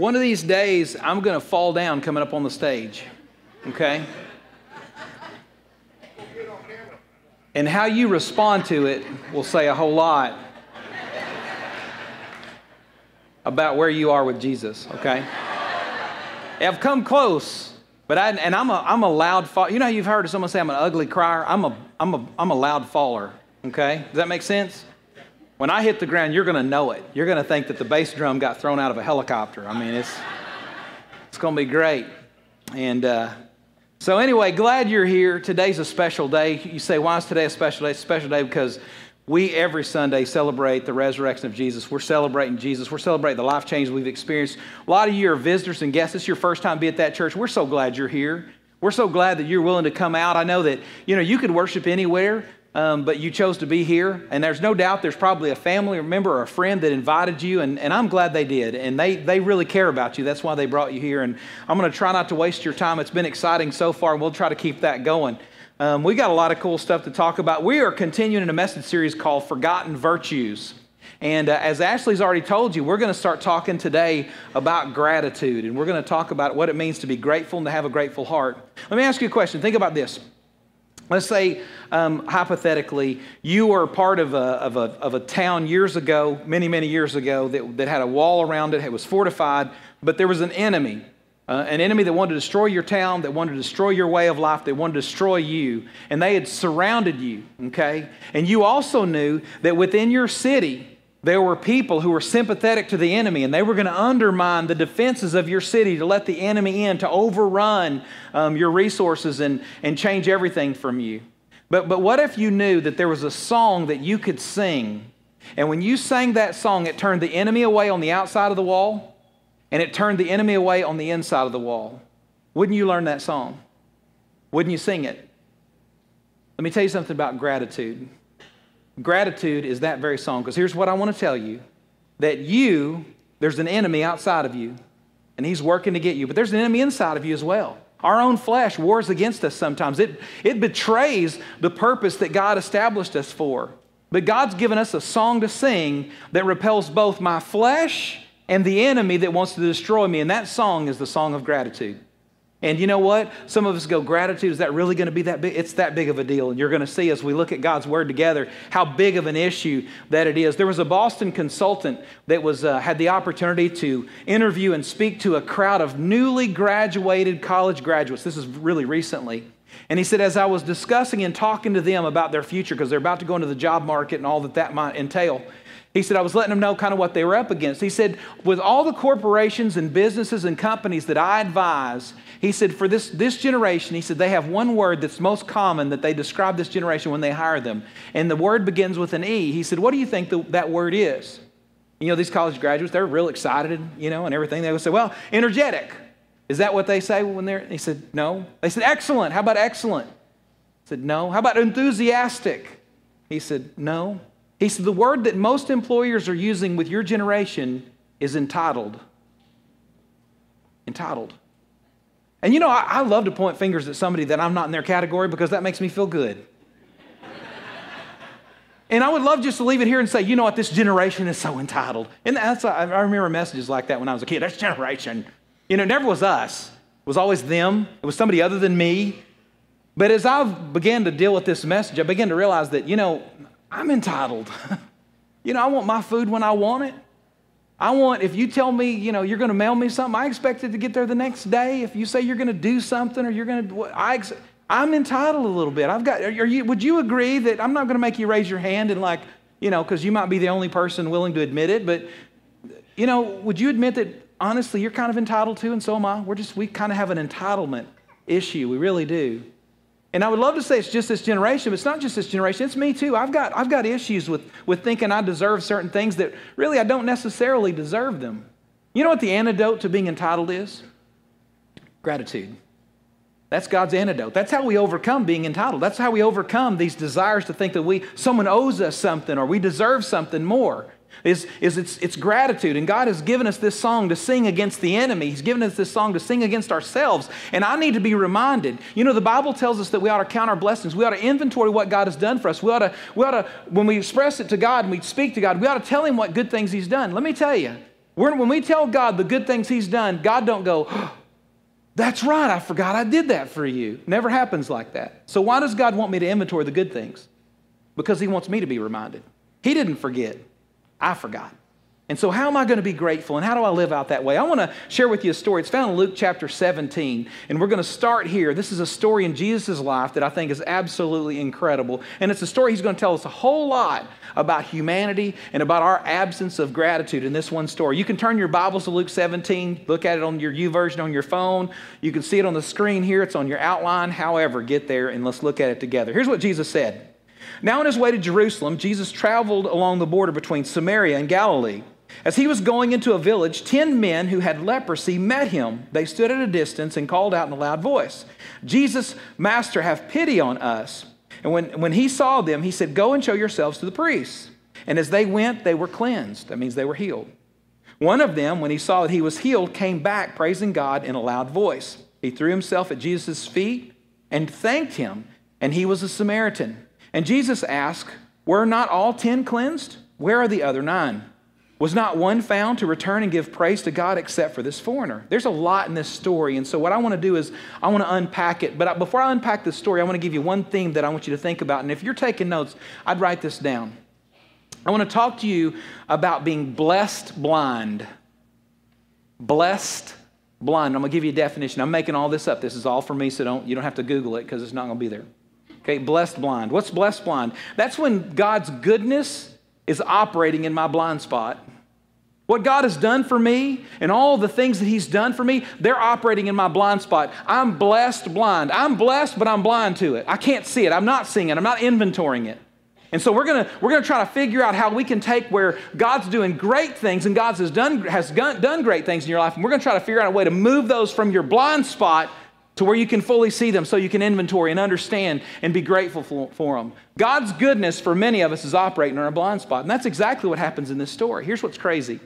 One of these days, I'm going to fall down coming up on the stage. Okay? And how you respond to it will say a whole lot about where you are with Jesus, okay? I've come close, but I, and I'm a, I'm a loud fall. You know you've heard someone say I'm an ugly crier? I'm a, I'm a, I'm a loud faller, okay? Does that make sense? When I hit the ground, you're going to know it. You're going to think that the bass drum got thrown out of a helicopter. I mean, it's, it's going to be great. And uh, so, anyway, glad you're here. Today's a special day. You say, why is today a special day? It's a special day because we every Sunday celebrate the resurrection of Jesus. We're celebrating Jesus. We're celebrating the life change we've experienced. A lot of you are visitors and guests. It's your first time to be at that church. We're so glad you're here. We're so glad that you're willing to come out. I know that, you know, you could worship anywhere, um, but you chose to be here. And there's no doubt there's probably a family member or a friend that invited you, and, and I'm glad they did. And they, they really care about you. That's why they brought you here. And I'm going to try not to waste your time. It's been exciting so far, and we'll try to keep that going. Um, we got a lot of cool stuff to talk about. We are continuing in a message series called Forgotten Virtues. And uh, as Ashley's already told you, we're going to start talking today about gratitude. And we're going to talk about what it means to be grateful and to have a grateful heart. Let me ask you a question. Think about this. Let's say, um, hypothetically, you were part of a, of, a, of a town years ago, many, many years ago, that, that had a wall around it, it was fortified, but there was an enemy. Uh, an enemy that wanted to destroy your town, that wanted to destroy your way of life, that wanted to destroy you. And they had surrounded you, okay? And you also knew that within your city, there were people who were sympathetic to the enemy, and they were going to undermine the defenses of your city to let the enemy in, to overrun um, your resources and, and change everything from you. But, but what if you knew that there was a song that you could sing, and when you sang that song, it turned the enemy away on the outside of the wall, and it turned the enemy away on the inside of the wall? Wouldn't you learn that song? Wouldn't you sing it? Let me tell you something about gratitude. Gratitude is that very song. Because here's what I want to tell you that you, there's an enemy outside of you, and he's working to get you, but there's an enemy inside of you as well. Our own flesh wars against us sometimes. It, it betrays the purpose that God established us for. But God's given us a song to sing that repels both my flesh and the enemy that wants to destroy me. And that song is the song of gratitude. And you know what? Some of us go, gratitude, is that really going to be that big? It's that big of a deal. And you're going to see as we look at God's word together how big of an issue that it is. There was a Boston consultant that was, uh, had the opportunity to interview and speak to a crowd of newly graduated college graduates. This is really recently. And he said, as I was discussing and talking to them about their future, because they're about to go into the job market and all that that might entail, he said, I was letting them know kind of what they were up against. He said, with all the corporations and businesses and companies that I advise, he said, for this, this generation, he said, they have one word that's most common that they describe this generation when they hire them. And the word begins with an E. He said, What do you think the, that word is? You know, these college graduates, they're real excited, you know, and everything. They would say, Well, energetic. Is that what they say when they're? He said, No. They said, Excellent. How about excellent? He said, No. How about enthusiastic? He said, No. He said, The word that most employers are using with your generation is entitled. Entitled. And you know, I, I, love to point fingers at somebody that I'm not in their category because that makes me feel good. and I would love just to leave it here and say, you know what, this generation is so entitled. And that's, I remember messages like that when I was a kid. This generation. You know, it never was us, it was always them, it was somebody other than me. But as I began to deal with this message, I began to realize that, you know, I'm entitled. you know, I want my food when I want it. I want, if you tell me, you know, you're going to mail me something, I expect it to get there the next day. If you say you're going to do something or you're going to, I, I'm entitled a little bit. I've got, are you, would you agree that I'm not going to make you raise your hand and like, you know, because you might be the only person willing to admit it, but, you know, would you admit that honestly you're kind of entitled to, and so am I? We're just, we kind of have an entitlement issue. We really do. And I would love to say it's just this generation, but it's not just this generation, it's me too. I've got, I've got issues with, with thinking I deserve certain things that really I don't necessarily deserve them. You know what the antidote to being entitled is? Gratitude. That's God's antidote. That's how we overcome being entitled. That's how we overcome these desires to think that we someone owes us something or we deserve something more is, is it's, it's gratitude. And God has given us this song to sing against the enemy. He's given us this song to sing against ourselves. And I need to be reminded. You know, the Bible tells us that we ought to count our blessings. We ought to inventory what God has done for us. We ought to, we ought to when we express it to God and we speak to God, we ought to tell Him what good things He's done. Let me tell you, when we tell God the good things He's done, God don't go, oh, that's right, I forgot I did that for you. Never happens like that. So why does God want me to inventory the good things? Because He wants me to be reminded. He didn't forget, I forgot. And so, how am I going to be grateful and how do I live out that way? I want to share with you a story. It's found in Luke chapter 17, and we're going to start here. This is a story in Jesus' life that I think is absolutely incredible. And it's a story he's going to tell us a whole lot about humanity and about our absence of gratitude in this one story. You can turn your Bibles to Luke 17, look at it on your YouVersion on your phone. You can see it on the screen here, it's on your outline. However, get there and let's look at it together. Here's what Jesus said. Now, on his way to Jerusalem, Jesus traveled along the border between Samaria and Galilee. As he was going into a village, ten men who had leprosy met him. They stood at a distance and called out in a loud voice, Jesus, Master, have pity on us. And when, when he saw them, he said, Go and show yourselves to the priests. And as they went, they were cleansed. That means they were healed. One of them, when he saw that he was healed, came back praising God in a loud voice. He threw himself at Jesus' feet and thanked him, and he was a Samaritan. And Jesus asked, Were not all ten cleansed? Where are the other nine? Was not one found to return and give praise to God except for this foreigner? There's a lot in this story. And so, what I want to do is, I want to unpack it. But before I unpack the story, I want to give you one theme that I want you to think about. And if you're taking notes, I'd write this down. I want to talk to you about being blessed blind. Blessed blind. I'm going to give you a definition. I'm making all this up. This is all for me, so don't, you don't have to Google it because it's not going to be there. Okay, blessed blind. What's blessed blind? That's when God's goodness is operating in my blind spot. What God has done for me and all the things that He's done for me, they're operating in my blind spot. I'm blessed blind. I'm blessed, but I'm blind to it. I can't see it. I'm not seeing it. I'm not inventorying it. And so we're gonna we're gonna try to figure out how we can take where God's doing great things and God has done has done great things in your life, and we're gonna try to figure out a way to move those from your blind spot to where you can fully see them so you can inventory and understand and be grateful for, for, them. God's goodness for many of us is operating in our blind spot. And that's exactly what happens in this story. Here's what's crazy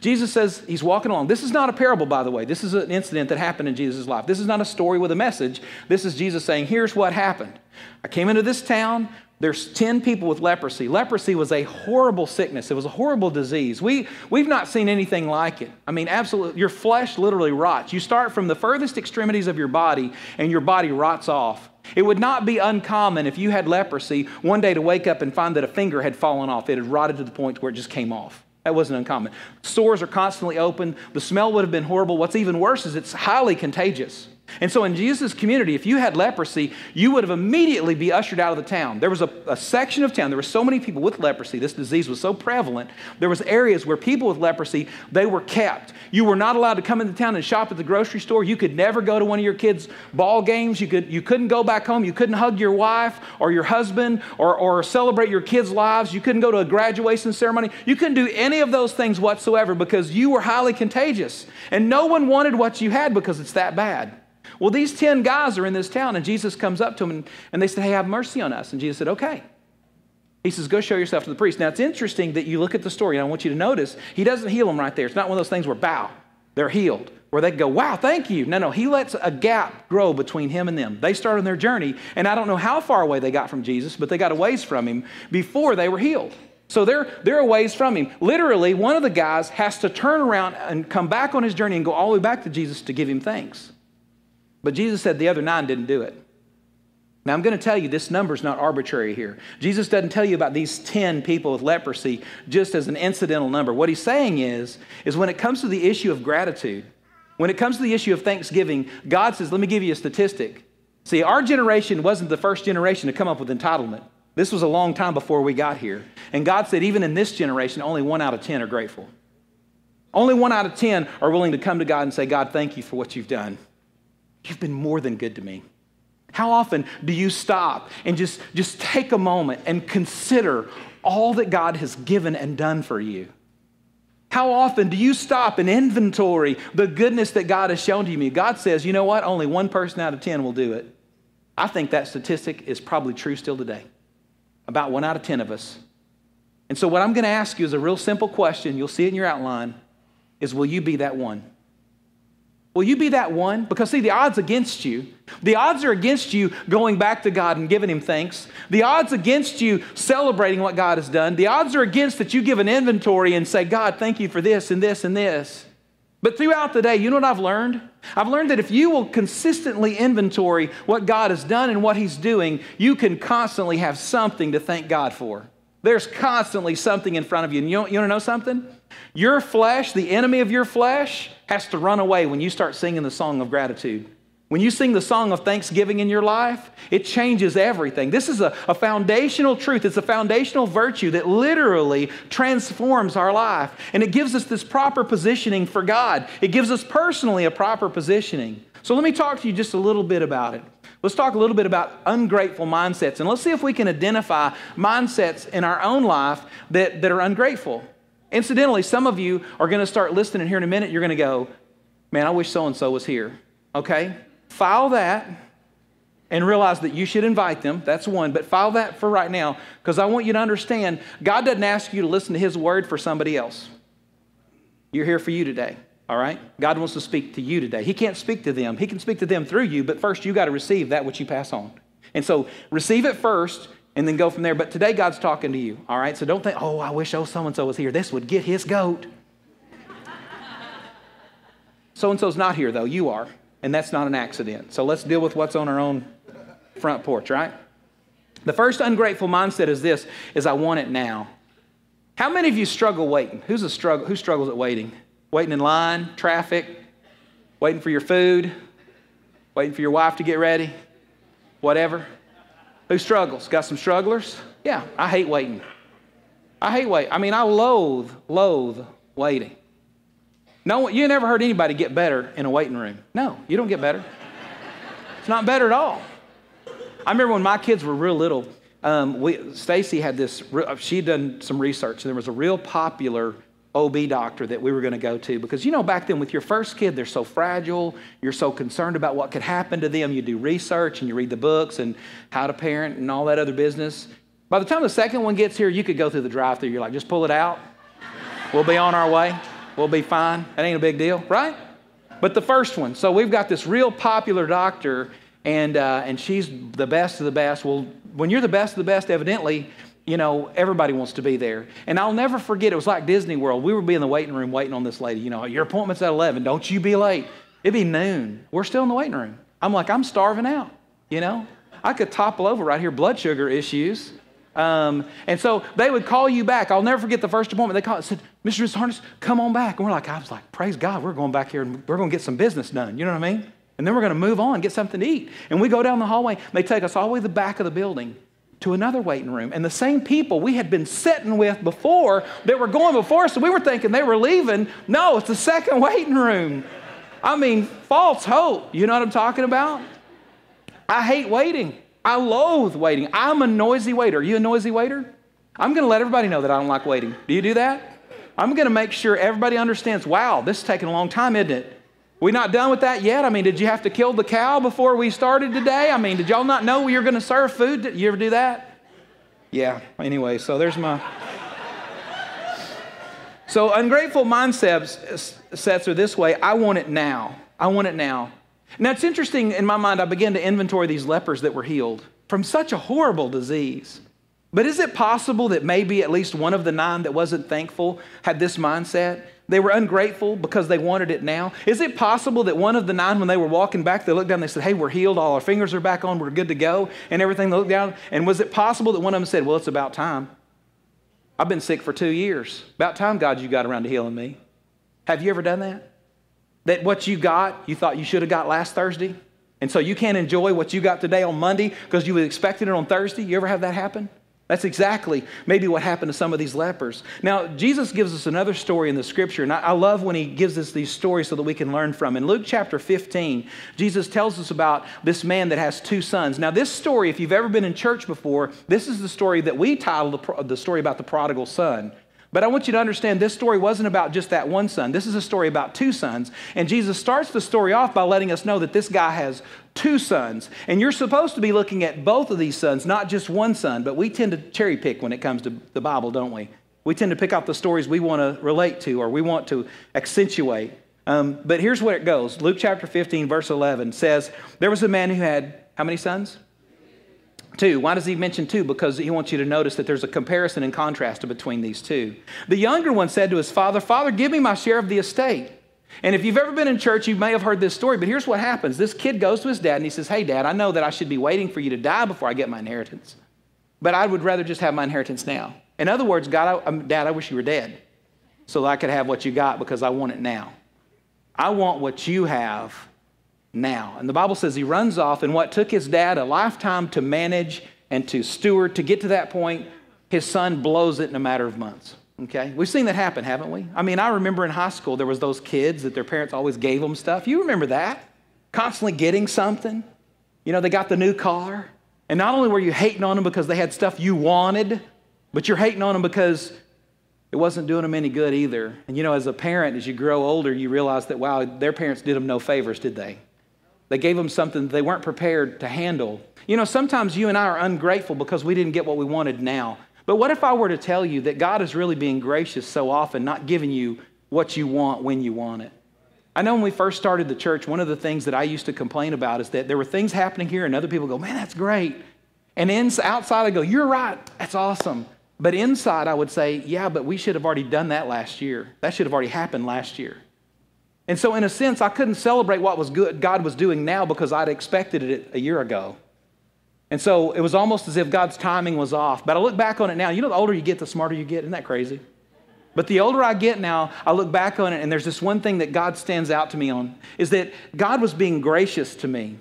Jesus says he's walking along. This is not a parable, by the way. This is an incident that happened in Jesus' life. This is not a story with a message. This is Jesus saying, Here's what happened. I came into this town. There's 10 people with leprosy. Leprosy was a horrible sickness. It was a horrible disease. We, we've not seen anything like it. I mean, absolutely, your flesh literally rots. You start from the furthest extremities of your body, and your body rots off. It would not be uncommon if you had leprosy one day to wake up and find that a finger had fallen off. It had rotted to the point where it just came off. That wasn't uncommon. Sores are constantly open. The smell would have been horrible. What's even worse is it's highly contagious. And so in Jesus' community, if you had leprosy, you would have immediately be ushered out of the town. There was a, a, section of town, there were so many people with leprosy, this disease was so prevalent, there was areas where people with leprosy, they were kept. You were not allowed to come into town and shop at the grocery store. You could never go to one of your kids' ball games. You, could, you couldn't go back home. You couldn't hug your wife or your husband or, or celebrate your kids' lives. You couldn't go to a graduation ceremony. You couldn't do any of those things whatsoever because you were highly contagious. And no one wanted what you had because it's that bad. Well, these 10 guys are in this town, and Jesus comes up to them and, and they said, Hey, have mercy on us. And Jesus said, Okay. He says, Go show yourself to the priest. Now, it's interesting that you look at the story, and I want you to notice he doesn't heal them right there. It's not one of those things where, bow, they're healed, where they go, Wow, thank you. No, no, he lets a gap grow between him and them. They start on their journey, and I don't know how far away they got from Jesus, but they got a ways from him before they were healed. So they're, they're a ways from him. Literally, one of the guys has to turn around and come back on his journey and go all the way back to Jesus to give him thanks. But Jesus said the other nine didn't do it. Now, I'm going to tell you this number is not arbitrary here. Jesus doesn't tell you about these 10 people with leprosy just as an incidental number. What he's saying is, is when it comes to the issue of gratitude, when it comes to the issue of thanksgiving, God says, let me give you a statistic. See, our generation wasn't the first generation to come up with entitlement. This was a long time before we got here. And God said, even in this generation, only one out of 10 are grateful. Only one out of 10 are willing to come to God and say, God, thank you for what you've done. You've been more than good to me. How often do you stop and just, just take a moment and consider all that God has given and done for you? How often do you stop and inventory the goodness that God has shown to you? God says, you know what? Only one person out of 10 will do it. I think that statistic is probably true still today. About one out of 10 of us. And so, what I'm going to ask you is a real simple question. You'll see it in your outline is will you be that one? Will you be that one? Because, see, the odds against you. The odds are against you going back to God and giving Him thanks. The odds against you celebrating what God has done. The odds are against that you give an inventory and say, God, thank you for this and this and this. But throughout the day, you know what I've learned? I've learned that if you will consistently inventory what God has done and what He's doing, you can constantly have something to thank God for. There's constantly something in front of you. And you, you want to know something? Your flesh, the enemy of your flesh, has to run away when you start singing the song of gratitude. When you sing the song of thanksgiving in your life, it changes everything. This is a, a, foundational truth. It's a foundational virtue that literally transforms our life. And it gives us this proper positioning for God. It gives us personally a proper positioning. So let me talk to you just a little bit about it. Let's talk a little bit about ungrateful mindsets. And let's see if we can identify mindsets in our own life that, that are ungrateful. Incidentally, some of you are going to start listening here in a minute. You're going to go, man, I wish so and so was here. Okay? File that and realize that you should invite them. That's one. But file that for right now because I want you to understand God doesn't ask you to listen to His word for somebody else. You're here for you today. All right? God wants to speak to you today. He can't speak to them. He can speak to them through you, but first you got to receive that which you pass on. And so receive it first and then go from there. But today God's talking to you. All right? So don't think, oh, I wish oh so and so was here. This would get his goat. so and so's not here, though. You are. And that's not an accident. So let's deal with what's on our own front porch, right? The first ungrateful mindset is this is I want it now. How many of you struggle waiting? Who's a struggle who struggles at waiting? Waiting in line, traffic, waiting for your food, waiting for your wife to get ready, whatever. Who struggles? Got some strugglers? Yeah, I hate waiting. I hate waiting. I mean, I loathe, loathe waiting. No, you never heard anybody get better in a waiting room. No, you don't get better. It's not better at all. I remember when my kids were real little, um, Stacy had this, she'd done some research, and there was a real popular OB doctor that we were going to go to because you know back then with your first kid they're so fragile you're so concerned about what could happen to them. You do research and you read the books and how to parent and all that other business. By the time the second one gets here you could go through the drive-through. You're like just pull it out. We'll be on our way. We'll be fine. That ain't a big deal. Right? But the first one. So we've got this real popular doctor and uh, and she's the best of the best. Well when you're the best of the best evidently you know, everybody wants to be there. And I'll never forget, it was like Disney World. We would be in the waiting room waiting on this lady. You know, your appointment's at 11. Don't you be late. It'd be noon. We're still in the waiting room. I'm like, I'm starving out, you know? I could topple over right here, blood sugar issues. Um, and so they would call you back. I'll never forget the first appointment. They called, said, Mr. Harness, come on back. And we're like, I was like, praise God, we're going back here and we're going to get some business done. You know what I mean? And then we're going to move on, get something to eat. And we go down the hallway. They take us all the way to the back of the building to another waiting room. And the same people we had been sitting with before that were going before us, so we were thinking they were leaving. No, it's the second waiting room. I mean, false hope. You know what I'm talking about? I hate waiting. I loathe waiting. I'm a noisy waiter. Are you a noisy waiter? I'm going to let everybody know that I don't like waiting. Do you do that? I'm going to make sure everybody understands wow, this is taking a long time, isn't it? We not done with that yet? I mean, did you have to kill the cow before we started today? I mean, did y'all not know we were going to serve food? Did you ever do that? Yeah. Anyway, so there's my. So ungrateful mindsets sets are this way. I want it now. I want it now. Now it's interesting in my mind. I began to inventory these lepers that were healed from such a horrible disease. But is it possible that maybe at least one of the nine that wasn't thankful had this mindset? They were ungrateful because they wanted it now. Is it possible that one of the nine, when they were walking back, they looked down and they said, Hey, we're healed, all our fingers are back on, we're good to go, and everything? They looked down, and was it possible that one of them said, Well, it's about time? I've been sick for two years. About time, God, you got around to healing me. Have you ever done that? That what you got, you thought you should have got last Thursday? And so you can't enjoy what you got today on Monday because you expected it on Thursday? You ever have that happen? That's exactly maybe what happened to some of these lepers. Now, Jesus gives us another story in the scripture, and I, love when he gives us these stories so that we can learn from. In Luke chapter 15, Jesus tells us about this man that has two sons. Now, this story, if you've ever been in church before, this is the story that we titled the, the story about the prodigal son. But I want you to understand this story wasn't about just that one son. This is a story about two sons. And Jesus starts the story off by letting us know that this guy has two sons. And you're supposed to be looking at both of these sons, not just one son. But we tend to cherry pick when it comes to the Bible, don't we? We tend to pick out the stories we want to relate to or we want to accentuate. Um, but here's where it goes Luke chapter 15, verse 11 says, There was a man who had how many sons? Two. Why does he mention two? Because he wants you to notice that there's a comparison and contrast between these two. The younger one said to his father, Father, give me my share of the estate. And if you've ever been in church, you may have heard this story, but here's what happens. This kid goes to his dad and he says, Hey, dad, I know that I should be waiting for you to die before I get my inheritance, but I would rather just have my inheritance now. In other words, God, I, um, Dad, I wish you were dead so that I could have what you got because I want it now. I want what you have now. And the Bible says he runs off, and what took his dad a lifetime to manage and to steward to get to that point, his son blows it in a matter of months. Okay? We've seen that happen, haven't we? I mean, I remember in high school there was those kids that their parents always gave them stuff. You remember that? Constantly getting something. You know, they got the new car. And not only were you hating on them because they had stuff you wanted, but you're hating on them because it wasn't doing them any good either. And you know, as a parent, as you grow older, you realize that, wow, their parents did them no favors, did they? They gave them something they weren't prepared to handle. You know, sometimes you and I are ungrateful because we didn't get what we wanted now. But what if I were to tell you that God is really being gracious so often, not giving you what you want when you want it? I know when we first started the church, one of the things that I used to complain about is that there were things happening here, and other people go, Man, that's great. And outside, I go, You're right, that's awesome. But inside, I would say, Yeah, but we should have already done that last year. That should have already happened last year. And so, in a sense, I couldn't celebrate what was good God was doing now because I'd expected it a year ago. And so it was almost as if God's timing was off. But I look back on it now. You know, the older you get, the smarter you get. Isn't that crazy? But the older I get now, I look back on it, and there's this one thing that God stands out to me on is that God was being gracious to me.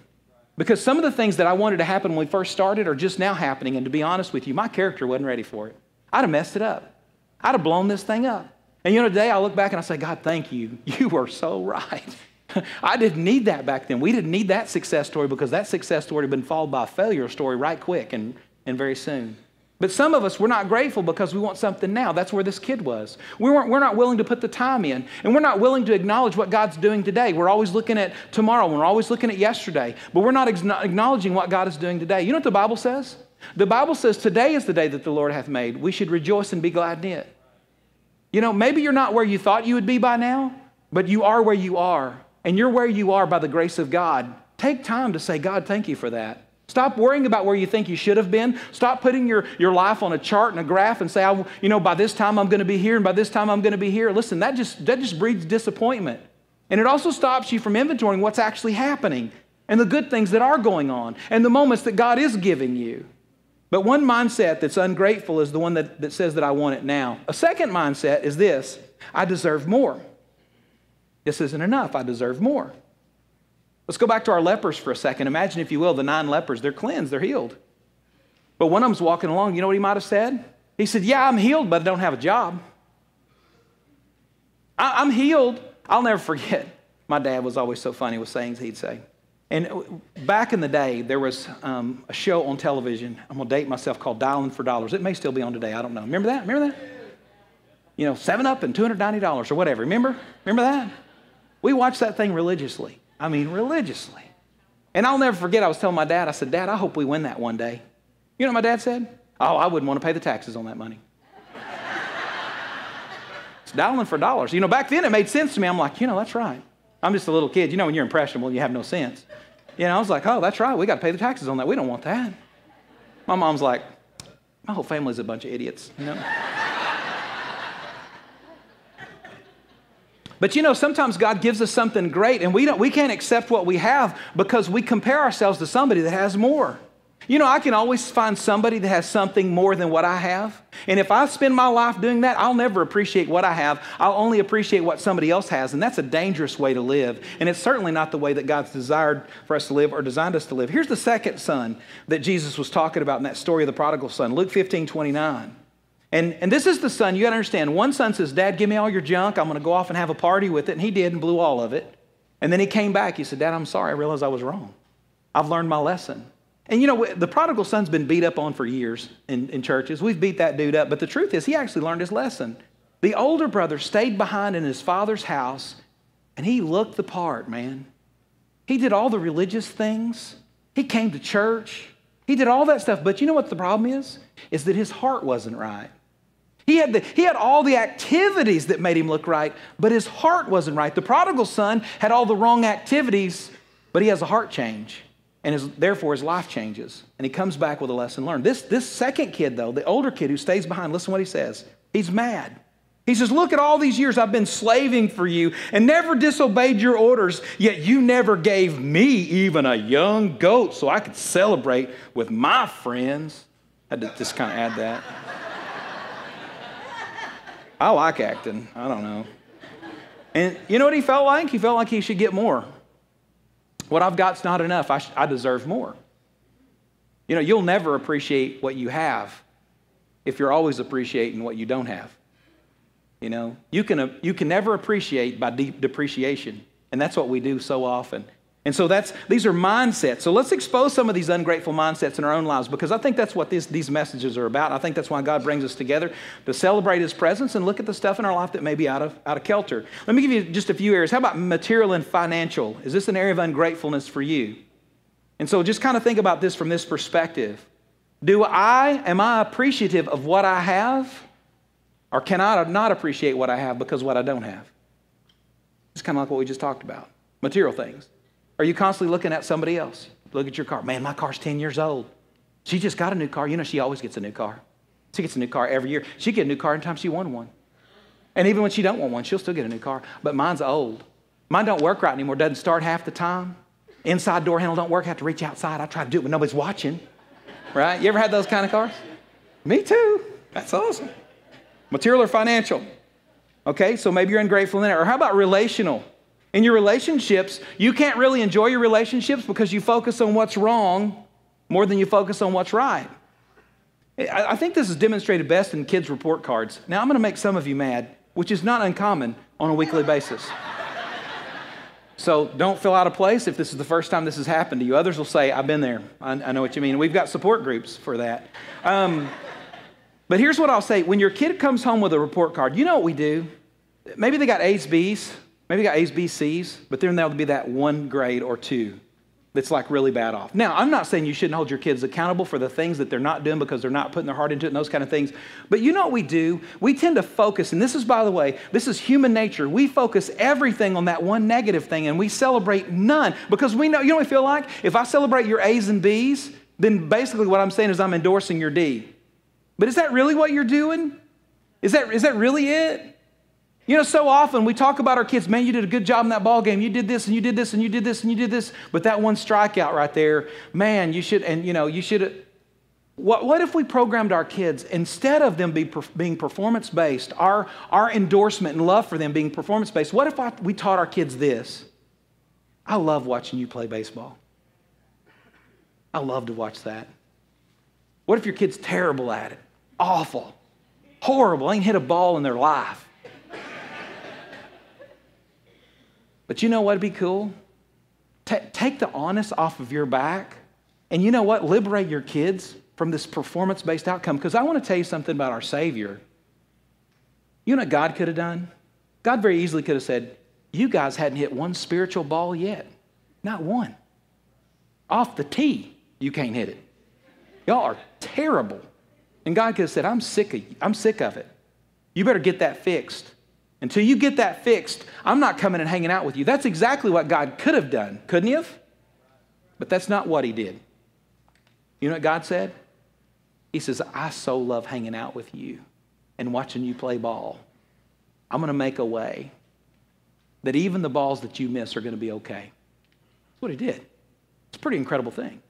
Because some of the things that I wanted to happen when we first started are just now happening. And to be honest with you, my character wasn't ready for it. I'd have messed it up. I'd have blown this thing up. And you know, today I look back and I say, God, thank you. You were so right. I didn't need that back then. We didn't need that success story because that success story had been followed by a failure story right quick and, and very soon. But some of us, we're not grateful because we want something now. That's where this kid was. We weren't, we're not willing to put the time in, and we're not willing to acknowledge what God's doing today. We're always looking at tomorrow, we're always looking at yesterday, but we're not acknowledging what God is doing today. You know what the Bible says? The Bible says, Today is the day that the Lord hath made. We should rejoice and be glad in it. You know, maybe you're not where you thought you would be by now, but you are where you are and you're where you are by the grace of God, take time to say, God, thank you for that. Stop worrying about where you think you should have been. Stop putting your, your life on a chart and a graph and say, I, you know, by this time I'm going to be here and by this time I'm going to be here. Listen, that just, that just breeds disappointment. And it also stops you from inventorying what's actually happening and the good things that are going on and the moments that God is giving you. But one mindset that's ungrateful is the one that, that says that I want it now. A second mindset is this I deserve more. This isn't enough. I deserve more. Let's go back to our lepers for a second. Imagine, if you will, the nine lepers. They're cleansed, they're healed. But one of them's walking along. You know what he might have said? He said, Yeah, I'm healed, but I don't have a job. I- am healed. I'll never forget. My dad was always so funny with sayings he'd say. And back in the day, there was um, a show on television. I'm going to date myself called Dialing for Dollars. It may still be on today. I don't know. Remember that? Remember that? You know, 7 Up and $290 or whatever. Remember? Remember that? We watched that thing religiously. I mean, religiously. And I'll never forget, I was telling my dad, I said, Dad, I hope we win that one day. You know what my dad said? Oh, I wouldn't want to pay the taxes on that money. it's dialing for dollars. You know, back then it made sense to me. I'm like, you know, that's right. I'm just a little kid. You know, when you're impressionable, you have no sense. You know, I was like, oh, that's right. We got to pay the taxes on that. We don't want that. My mom's like, my whole family's a bunch of idiots, you know? But you know, sometimes God gives us something great and we, don't, we can't accept what we have because we compare ourselves to somebody that has more. You know, I can always find somebody that has something more than what I have. And if I spend my life doing that, I'll never appreciate what I have. I'll only appreciate what somebody else has. And that's a dangerous way to live. And it's certainly not the way that God's desired for us to live or designed us to live. Here's the second son that Jesus was talking about in that story of the prodigal son, Luke 15 29. And, and this is the son, you got to understand. One son says, Dad, give me all your junk. I'm going to go off and have a party with it. And he did and blew all of it. And then he came back. He said, Dad, I'm sorry. I realized I was wrong. I've learned my lesson. And you know, the prodigal son's been beat up on for years in, in churches. We've beat that dude up. But the truth is, he actually learned his lesson. The older brother stayed behind in his father's house and he looked the part, man. He did all the religious things, he came to church, he did all that stuff. But you know what the problem is? Is that his heart wasn't right. He had, the, he had all the activities that made him look right, but his heart wasn't right. The prodigal son had all the wrong activities, but he has a heart change, and his, therefore his life changes, and he comes back with a lesson learned. This, this second kid, though, the older kid who stays behind, listen what he says. He's mad. He says, Look at all these years I've been slaving for you and never disobeyed your orders, yet you never gave me even a young goat so I could celebrate with my friends. I had to just kind of add that. I like acting. I don't know. And you know what he felt like? He felt like he should get more. What I've got's not enough. I, I deserve more. You know, you'll never appreciate what you have if you're always appreciating what you don't have. You know, you can, uh, you can never appreciate by deep depreciation. And that's what we do so often. And so that's these are mindsets. So let's expose some of these ungrateful mindsets in our own lives because I think that's what this, these messages are about. I think that's why God brings us together to celebrate His presence and look at the stuff in our life that may be out of, out of kilter. Let me give you just a few areas. How about material and financial? Is this an area of ungratefulness for you? And so just kind of think about this from this perspective. Do I, am I appreciative of what I have? Or can I not appreciate what I have because what I don't have? It's kind of like what we just talked about material things. Are you constantly looking at somebody else? Look at your car. Man, my car's 10 years old. She just got a new car. You know, she always gets a new car. She gets a new car every year. She get a new car anytime she won one. And even when she don't want one, she'll still get a new car. But mine's old. Mine don't work right anymore. Doesn't start half the time. Inside door handle don't work. I have to reach outside. I try to do it when nobody's watching. Right? You ever had those kind of cars? Me too. That's awesome. Material or financial? Okay, so maybe you're ungrateful in it. Or how about relational? In your relationships, you can't really enjoy your relationships because you focus on what's wrong more than you focus on what's right. I think this is demonstrated best in kids' report cards. Now, I'm going to make some of you mad, which is not uncommon on a weekly basis. So don't feel out of place if this is the first time this has happened to you. Others will say, I've been there. I, I know what you mean. We've got support groups for that. Um, but here's what I'll say when your kid comes home with a report card, you know what we do? Maybe they got A's, B's, maybe got A's, B's, C's, but then there'll be that one grade or two that's like really bad off. Now, I'm not saying you shouldn't hold your kids accountable for the things that they're not doing because they're not putting their heart into it and those kind of things. But you know what we do? We tend to focus, and this is, by the way, this is human nature. We focus everything on that one negative thing and we celebrate none because we know, you know what I feel like? If I celebrate your A's and B's, then basically what I'm saying is I'm endorsing your D. But is that really what you're doing? Is that, is that really it? You know, so often we talk about our kids, man, you did a good job in that ball game. You did this and you did this and you did this and you did this. But that one strikeout right there, man, you should, and you know, you should. What, what if we programmed our kids, instead of them be, being performance based, our, our endorsement and love for them being performance based, what if I, we taught our kids this? I love watching you play baseball. I love to watch that. What if your kid's terrible at it? awful, horrible, ain't hit a ball in their life. But you know what'd be cool? T- take the honest off of your back, and you know what? Liberate your kids from this performance based outcome. Because I want to tell you something about our Savior. You know what God could have done? God very easily could have said, You guys hadn't hit one spiritual ball yet. Not one. Off the tee, you can't hit it. Y'all are terrible. And God could have said, I'm sick of, I'm sick of it. You better get that fixed. Until you get that fixed, I'm not coming and hanging out with you. That's exactly what God could have done, couldn't he have? But that's not what he did. You know what God said? He says, I so love hanging out with you and watching you play ball. I'm going to make a way that even the balls that you miss are going to be okay. That's what he did. It's a pretty incredible thing.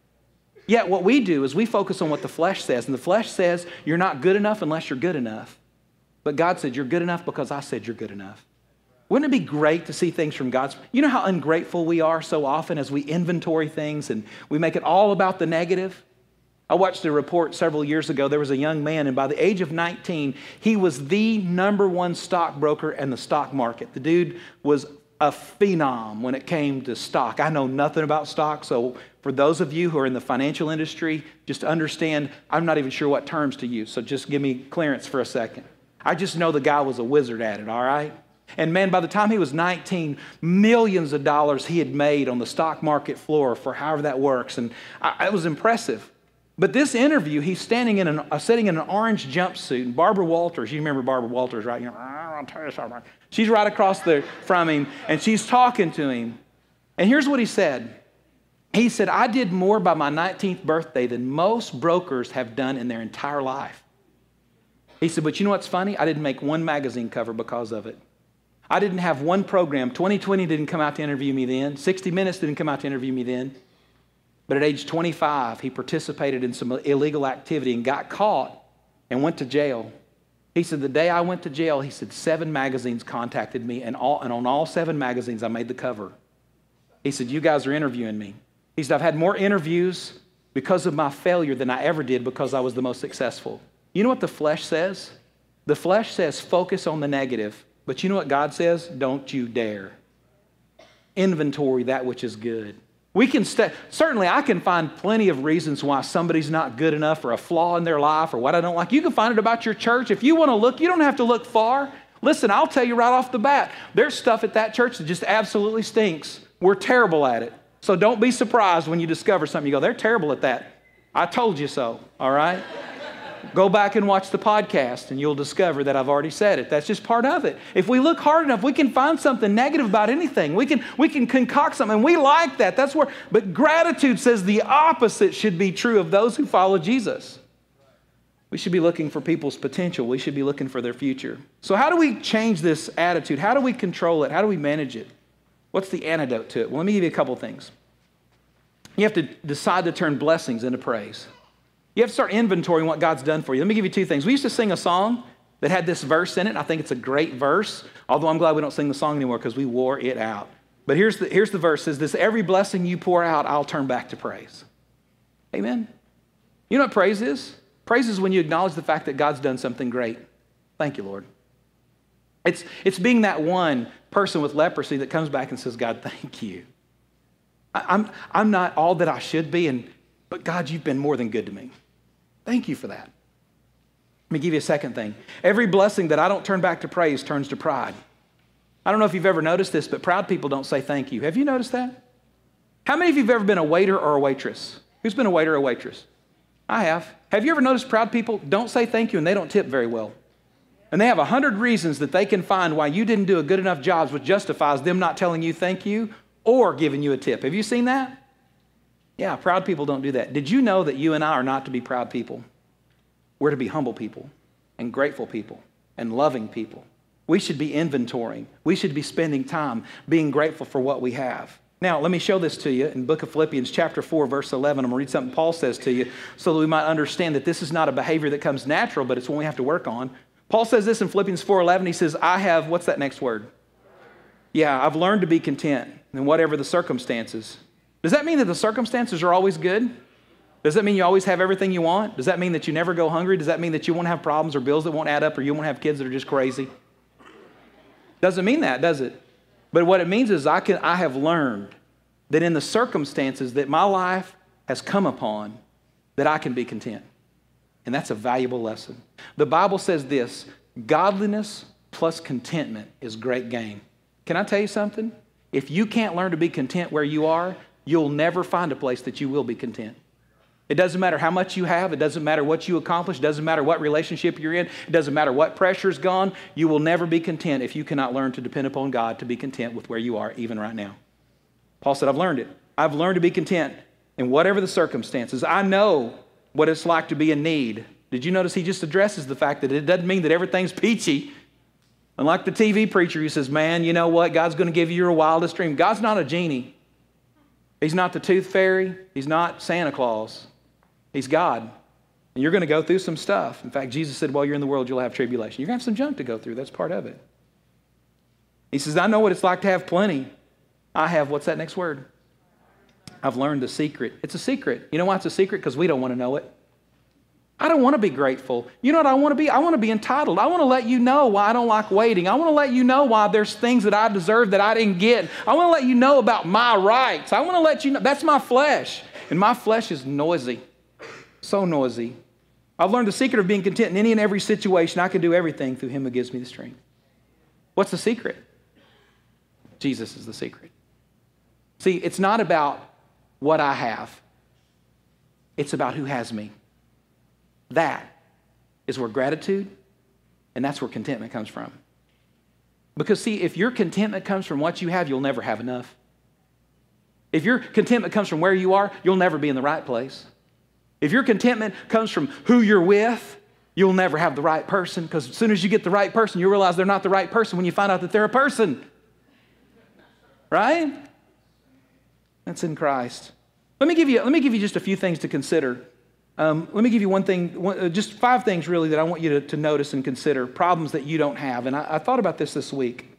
Yet what we do is we focus on what the flesh says, and the flesh says you're not good enough unless you're good enough. But God said you're good enough because I said you're good enough. Wouldn't it be great to see things from God's? You know how ungrateful we are so often as we inventory things and we make it all about the negative? I watched a report several years ago. There was a young man, and by the age of 19, he was the number one stockbroker in the stock market. The dude was a phenom when it came to stock. I know nothing about stock, so for those of you who are in the financial industry, just understand I'm not even sure what terms to use, so just give me clearance for a second. I just know the guy was a wizard at it, all right? And man, by the time he was 19, millions of dollars he had made on the stock market floor for however that works. And I, it was impressive. But this interview, he's standing in an, uh, sitting in an orange jumpsuit, and Barbara Walters, you remember Barbara Walters, right? You know, I'll tell you something. She's right across there from him, and she's talking to him. And here's what he said. He said, I did more by my 19th birthday than most brokers have done in their entire life. He said, but you know what's funny? I didn't make one magazine cover because of it. I didn't have one program. 2020 didn't come out to interview me then. 60 Minutes didn't come out to interview me then. But at age 25, he participated in some illegal activity and got caught and went to jail. He said, The day I went to jail, he said, seven magazines contacted me, and, all, and on all seven magazines, I made the cover. He said, You guys are interviewing me. He said, I've had more interviews because of my failure than I ever did because I was the most successful. You know what the flesh says? The flesh says, Focus on the negative. But you know what God says? Don't you dare. Inventory that which is good. We can certainly I can find plenty of reasons why somebody's not good enough or a flaw in their life or what I don't like. You can find it about your church. If you want to look, you don't have to look far. Listen, I'll tell you right off the bat. There's stuff at that church that just absolutely stinks. We're terrible at it. So don't be surprised when you discover something. You go, they're terrible at that. I told you so, all right? Go back and watch the podcast, and you'll discover that I've already said it. That's just part of it. If we look hard enough, we can find something negative about anything. We can, we can concoct something, we like that. That's where, but gratitude says the opposite should be true of those who follow Jesus. We should be looking for people's potential. We should be looking for their future. So, how do we change this attitude? How do we control it? How do we manage it? What's the antidote to it? Well, let me give you a couple things. You have to decide to turn blessings into praise. You have to start inventorying what God's done for you. Let me give you two things. We used to sing a song that had this verse in it. I think it's a great verse, although I'm glad we don't sing the song anymore because we wore it out. But here's the, here's the verse says this every blessing you pour out, I'll turn back to praise. Amen. You know what praise is? Praise is when you acknowledge the fact that God's done something great. Thank you, Lord. It's, it's being that one person with leprosy that comes back and says, God, thank you. I, I'm, I'm not all that I should be, and, but God, you've been more than good to me. Thank you for that. Let me give you a second thing. Every blessing that I don't turn back to praise turns to pride. I don't know if you've ever noticed this, but proud people don't say thank you. Have you noticed that? How many of you have ever been a waiter or a waitress? Who's been a waiter or a waitress? I have. Have you ever noticed proud people don't say thank you and they don't tip very well? And they have a hundred reasons that they can find why you didn't do a good enough job, which justifies them not telling you thank you or giving you a tip. Have you seen that? Yeah, proud people don't do that. Did you know that you and I are not to be proud people? We're to be humble people and grateful people and loving people. We should be inventorying. We should be spending time being grateful for what we have. Now, let me show this to you in book of Philippians chapter 4 verse 11. I'm going to read something Paul says to you so that we might understand that this is not a behavior that comes natural, but it's one we have to work on. Paul says this in Philippians 4:11. He says, "I have what's that next word? Yeah, I've learned to be content in whatever the circumstances. Does that mean that the circumstances are always good? Does that mean you always have everything you want? Does that mean that you never go hungry? Does that mean that you won't have problems or bills that won't add up or you won't have kids that are just crazy? Doesn't mean that, does it? But what it means is I, can, I have learned that in the circumstances that my life has come upon, that I can be content. And that's a valuable lesson. The Bible says this godliness plus contentment is great gain. Can I tell you something? If you can't learn to be content where you are, you'll never find a place that you will be content. It doesn't matter how much you have, it doesn't matter what you accomplish, it doesn't matter what relationship you're in, it doesn't matter what pressure's gone, you will never be content if you cannot learn to depend upon God to be content with where you are, even right now. Paul said, I've learned it. I've learned to be content in whatever the circumstances. I know what it's like to be in need. Did you notice he just addresses the fact that it doesn't mean that everything's peachy? Unlike the TV preacher who says, Man, you know what? God's going to give you your wildest dream. God's not a genie. He's not the tooth fairy. He's not Santa Claus. He's God. And you're going to go through some stuff. In fact, Jesus said, While you're in the world, you'll have tribulation. You're going to have some junk to go through. That's part of it. He says, I know what it's like to have plenty. I have, what's that next word? I've learned the secret. It's a secret. You know why it's a secret? Because we don't want to know it. I don't want to be grateful. You know what I want to be? I want to be entitled. I want to let you know why I don't like waiting. I want to let you know why there's things that I deserve that I didn't get. I want to let you know about my rights. I want to let you know that's my flesh. And my flesh is noisy, so noisy. I've learned the secret of being content in any and every situation. I can do everything through Him who gives me the strength. What's the secret? Jesus is the secret. See, it's not about what I have, It's about who has me. That is where gratitude and that's where contentment comes from. Because, see, if your contentment comes from what you have, you'll never have enough. If your contentment comes from where you are, you'll never be in the right place. If your contentment comes from who you're with, you'll never have the right person because as soon as you get the right person, you realize they're not the right person when you find out that they're a person. Right? That's in Christ. Let me give you, let me give you just a few things to consider. Um, let me give you one thing, one, uh, just five things really that I want you to, to, notice and consider problems that you don't have. And I, I thought about this this week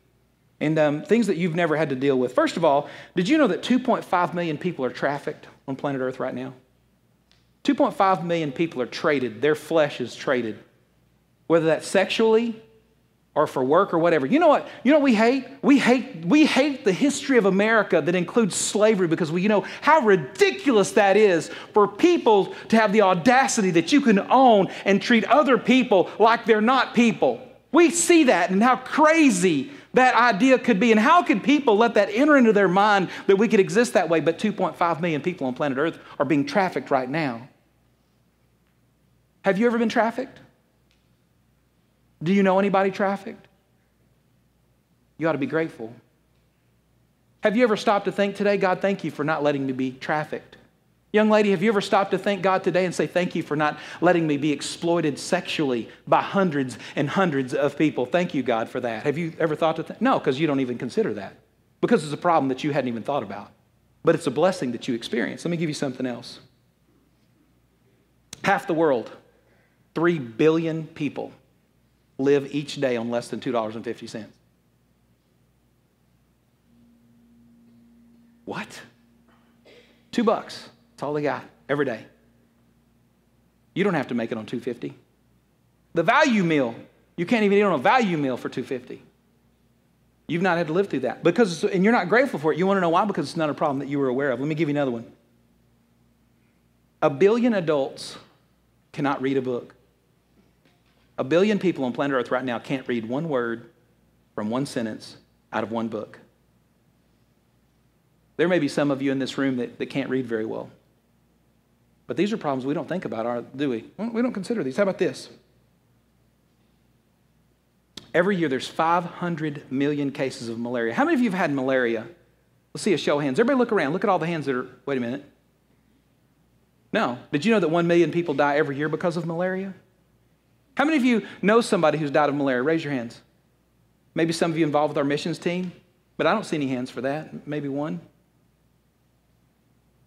and um, things that you've never had to deal with. First of all, did you know that 2.5 million people are trafficked on planet Earth right now? 2.5 million people are traded, their flesh is traded, whether that's sexually or for work or whatever. You know what? You know what we hate? We hate we hate the history of America that includes slavery because we you know how ridiculous that is for people to have the audacity that you can own and treat other people like they're not people. We see that and how crazy that idea could be and how could people let that enter into their mind that we could exist that way but 2.5 million people on planet Earth are being trafficked right now. Have you ever been trafficked? Do you know anybody trafficked? You ought to be grateful. Have you ever stopped to think today, God, thank you for not letting me be trafficked? Young lady, have you ever stopped to thank God today and say, Thank you for not letting me be exploited sexually by hundreds and hundreds of people? Thank you, God, for that. Have you ever thought to think? No, because you don't even consider that. Because it's a problem that you hadn't even thought about. But it's a blessing that you experience. Let me give you something else. Half the world, 3 billion people, live each day on less than $2.50. What? Two bucks. That's all they got every day. You don't have to make it on 250. The value meal, you can't even eat on a value meal for 250. You've not had to live through that. Because and you're not grateful for it. You want to know why? Because it's not a problem that you were aware of. Let me give you another one. A billion adults cannot read a book. A billion people on planet Earth right now can't read one word from one sentence out of one book. There may be some of you in this room that, that can't read very well. But these are problems we don't think about, do we? We don't consider these. How about this? Every year there's 500 million cases of malaria. How many of you have had malaria? Let's see a show of hands. Everybody look around. Look at all the hands that are, wait a minute. No. Did you know that 1 million people die every year because of malaria? How many of you know somebody who's died of malaria? Raise your hands. Maybe some of you involved with our missions team, but I don't see any hands for that. Maybe one.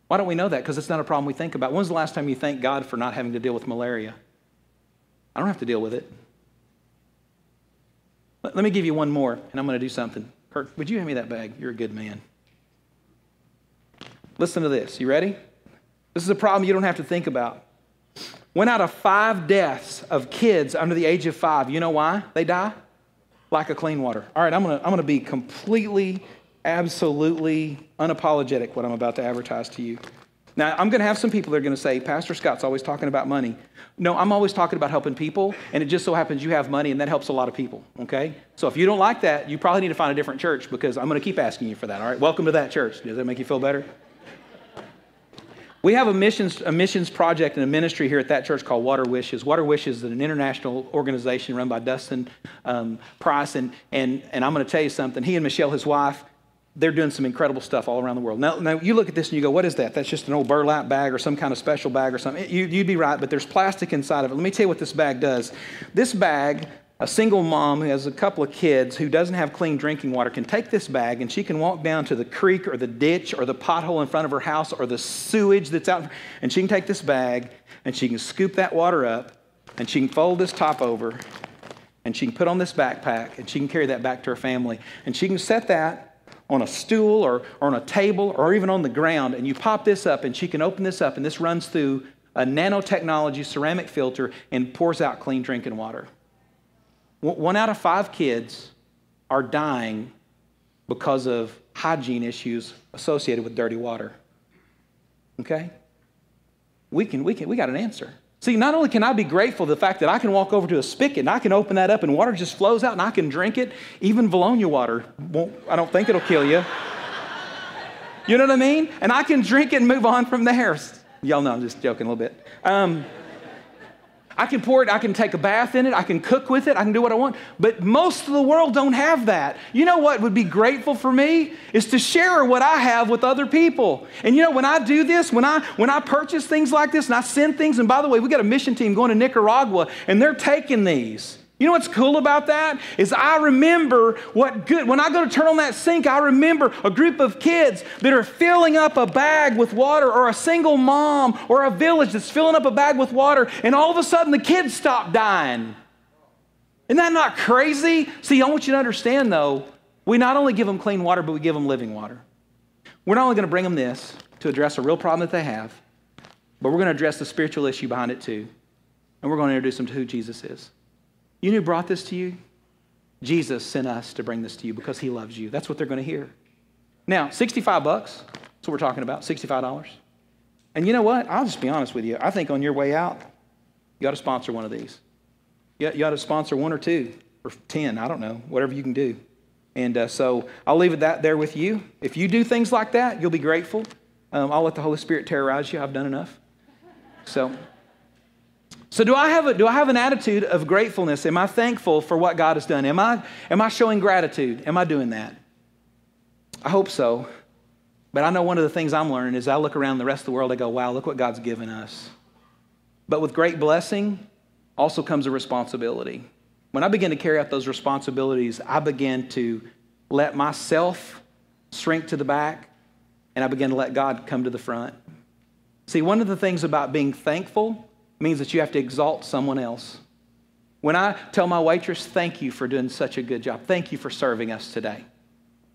Why don't we know that? Because it's not a problem we think about. When's the last time you thanked God for not having to deal with malaria? I don't have to deal with it. Let me give you one more, and I'm going to do something. Kurt, would you hand me that bag? You're a good man. Listen to this. You ready? This is a problem you don't have to think about. One out of five deaths of kids under the age of five, you know why they die? Lack of clean water. All right, I'm gonna, I'm gonna be completely, absolutely unapologetic what I'm about to advertise to you. Now, I'm going to have some people that are going to say, Pastor Scott's always talking about money. No, I'm always talking about helping people, and it just so happens you have money, and that helps a lot of people, okay? So if you don't like that, you probably need to find a different church because I'm going to keep asking you for that, all right? Welcome to that church. Does that make you feel better? We have a missions, a missions project and a ministry here at that church called Water Wishes. Water Wishes is an international organization run by Dustin um, Price. And, and, and I'm going to tell you something. He and Michelle, his wife, they're doing some incredible stuff all around the world. Now, now, you look at this and you go, what is that? That's just an old burlap bag or some kind of special bag or something. You, you'd be right, but there's plastic inside of it. Let me tell you what this bag does. This bag a single mom who has a couple of kids who doesn't have clean drinking water can take this bag and she can walk down to the creek or the ditch or the pothole in front of her house or the sewage that's out and she can take this bag and she can scoop that water up and she can fold this top over and she can put on this backpack and she can carry that back to her family. And she can set that on a stool or, or on a table or even on the ground and you pop this up and she can open this up and this runs through a nanotechnology ceramic filter and pours out clean drinking water one out of five kids are dying because of hygiene issues associated with dirty water. Okay? We can, we can, we got an answer. See, not only can I be grateful the fact that I can walk over to a spigot and I can open that up and water just flows out and I can drink it, even Bologna water won't, I don't think it'll kill you. You know what I mean? And I can drink it and move on from there. Y'all know I'm just joking a little bit. Um, I can pour it, I can take a bath in it, I can cook with it, I can do what I want. But most of the world don't have that. You know what would be grateful for me is to share what I have with other people. And you know when I do this, when I when I purchase things like this and I send things and by the way, we got a mission team going to Nicaragua and they're taking these. You know what's cool about that? Is I remember what good, when I go to turn on that sink, I remember a group of kids that are filling up a bag with water, or a single mom or a village that's filling up a bag with water, and all of a sudden the kids stop dying. Isn't that not crazy? See, I want you to understand though, we not only give them clean water, but we give them living water. We're not only going to bring them this to address a real problem that they have, but we're going to address the spiritual issue behind it too. And we're going to introduce them to who Jesus is. You know who brought this to you? Jesus sent us to bring this to you because he loves you. That's what they're going to hear. Now, 65 bucks. That's what we're talking about, $65. And you know what? I'll just be honest with you. I think on your way out, you ought to sponsor one of these. You ought to sponsor one or two or 10, I don't know, whatever you can do. And uh, so I'll leave it that there with you. If you do things like that, you'll be grateful. Um, I'll let the Holy Spirit terrorize you. I've done enough. So so do I have a, do I have an attitude of gratefulness? Am I thankful for what God has done? Am I am I showing gratitude? Am I doing that? I hope so. But I know one of the things I'm learning is I look around the rest of the world, I go, wow, look what God's given us. But with great blessing also comes a responsibility. When I begin to carry out those responsibilities, I begin to let myself shrink to the back and I begin to let God come to the front. See, one of the things about being thankful means that you have to exalt someone else. When I tell my waitress, thank you for doing such a good job, thank you for serving us today,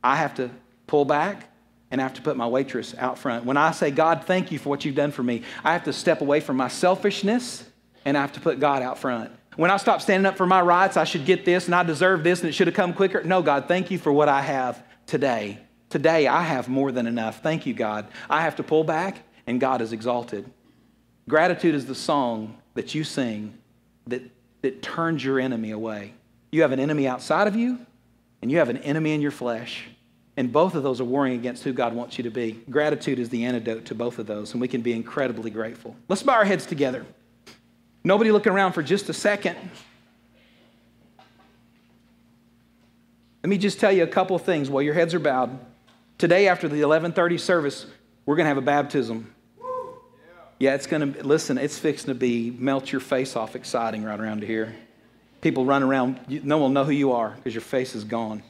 I have to pull back and I have to put my waitress out front. When I say, God, thank you for what you've done for me, I have to step away from my selfishness and I have to put God out front. When I stop standing up for my rights, I should get this and I deserve this and it should have come quicker. No, God, thank you for what I have today. Today, I have more than enough. Thank you, God. I have to pull back and God is exalted. Gratitude is the song that you sing that, that turns your enemy away. You have an enemy outside of you, and you have an enemy in your flesh. And both of those are warring against who God wants you to be. Gratitude is the antidote to both of those, and we can be incredibly grateful. Let's bow our heads together. Nobody looking around for just a second. Let me just tell you a couple of things while your heads are bowed. Today, after the 1130 service, we're going to have a baptism. Yeah, it's going to, listen, it's fixing to be melt your face off exciting right around here. People run around, no one will know who you are because your face is gone.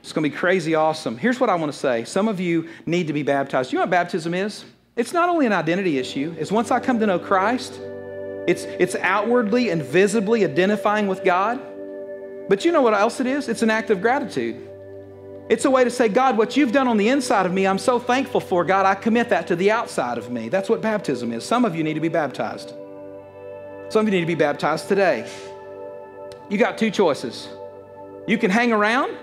It's going to be crazy awesome. Here's what I want to say. Some of you need to be baptized. You know what baptism is? It's not only an identity issue, it's once I come to know Christ, it's, it's outwardly and visibly identifying with God. But you know what else it is? It's an act of gratitude. It's a way to say, God, what you've done on the inside of me, I'm so thankful for. God, I commit that to the outside of me. That's what baptism is. Some of you need to be baptized. Some of you need to be baptized today. You got two choices. You can hang around,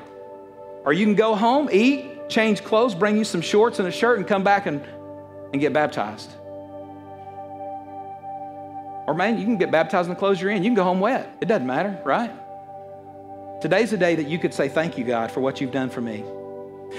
or you can go home, eat, change clothes, bring you some shorts and a shirt, and come back and, and get baptized. Or, man, you can get baptized in the clothes you're in. You can go home wet. It doesn't matter, right? Today's a day that you could say, Thank you, God, for what you've done for me.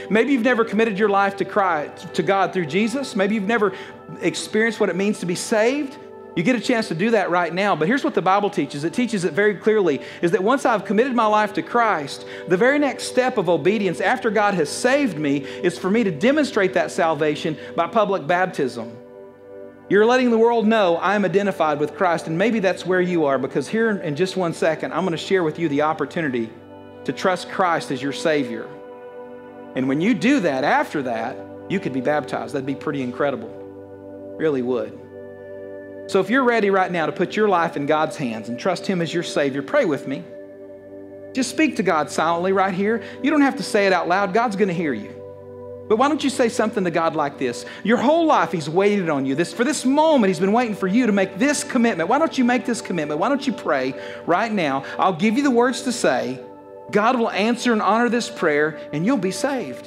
Maybe you've never committed your life to, Christ, to God through Jesus. Maybe you've never experienced what it means to be saved. You get a chance to do that right now. But here's what the Bible teaches it teaches it very clearly is that once I've committed my life to Christ, the very next step of obedience after God has saved me is for me to demonstrate that salvation by public baptism. You're letting the world know I'm identified with Christ, and maybe that's where you are because here in just one second, I'm going to share with you the opportunity to trust Christ as your Savior. And when you do that, after that, you could be baptized. That'd be pretty incredible. Really would. So if you're ready right now to put your life in God's hands and trust Him as your Savior, pray with me. Just speak to God silently right here. You don't have to say it out loud, God's going to hear you. But why don't you say something to God like this? Your whole life, He's waited on you. This, for this moment, He's been waiting for you to make this commitment. Why don't you make this commitment? Why don't you pray right now? I'll give you the words to say. God will answer and honor this prayer, and you'll be saved.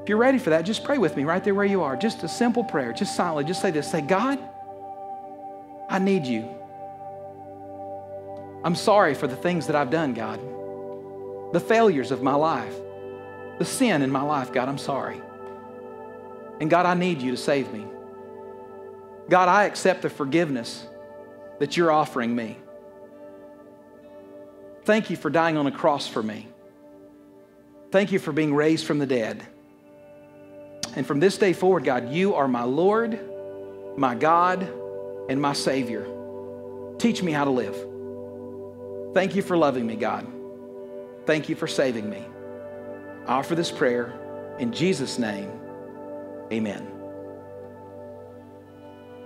If you're ready for that, just pray with me right there where you are. Just a simple prayer, just silently. Just say this Say, God, I need you. I'm sorry for the things that I've done, God, the failures of my life the sin in my life, God, I'm sorry. And God, I need you to save me. God, I accept the forgiveness that you're offering me. Thank you for dying on a cross for me. Thank you for being raised from the dead. And from this day forward, God, you are my Lord, my God, and my Savior. Teach me how to live. Thank you for loving me, God. Thank you for saving me. Offer this prayer in Jesus' name. Amen.